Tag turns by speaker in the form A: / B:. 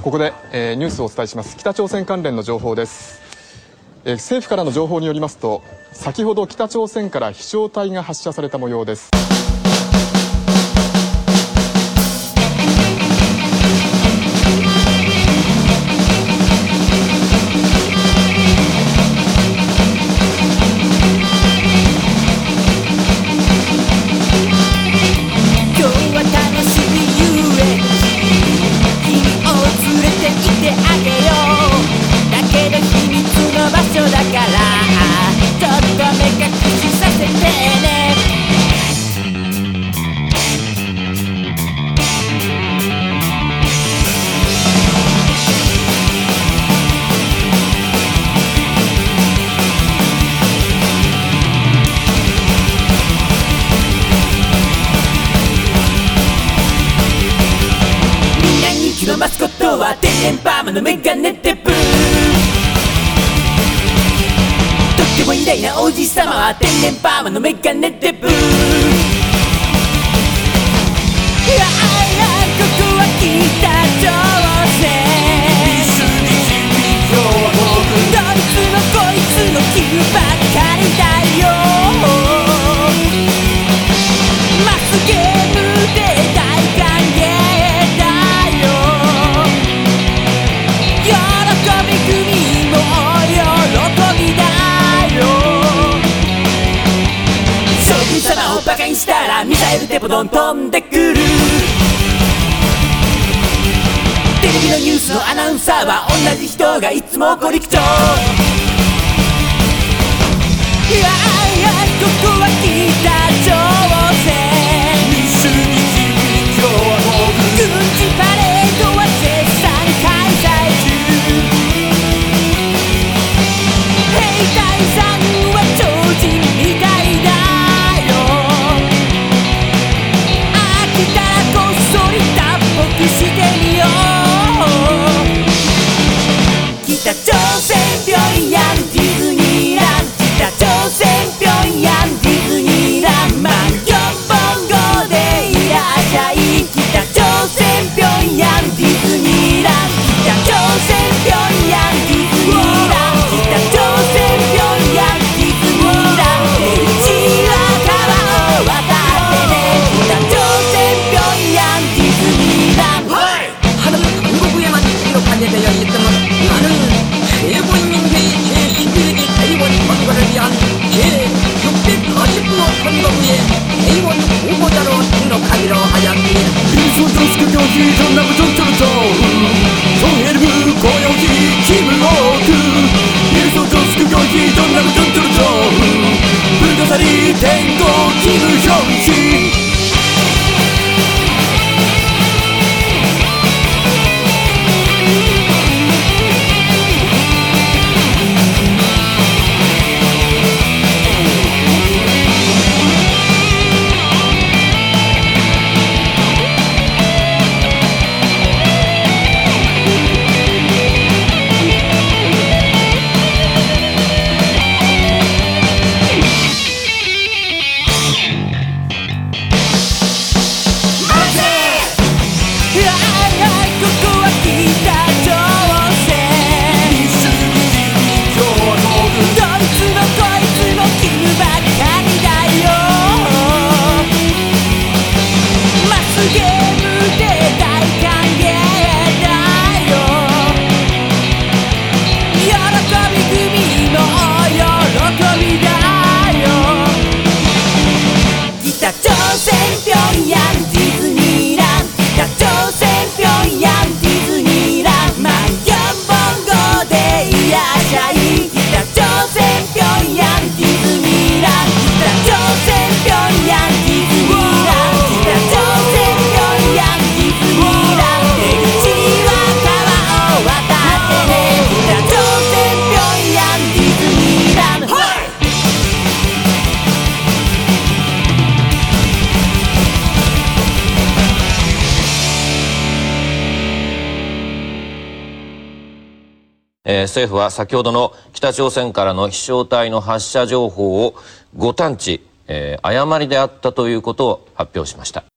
A: ここで、えー、ニュースをお伝えします。北朝鮮関連の情報です、えー、政府からの情報によりますと先ほど北朝鮮から飛翔体が発射された模様です。
B: は天然パーマのメガネテー。プとっても偉大な王子様は天然パーマのメガネテー。プしたらミサイルでポドン飛んでくる。テレビのニュースのアナウンサーは同じ人がいつもご陸長
C: えー、政府は先ほどの北朝鮮からの飛翔体の発射情報を誤探知、えー、誤りであったということを発表しました。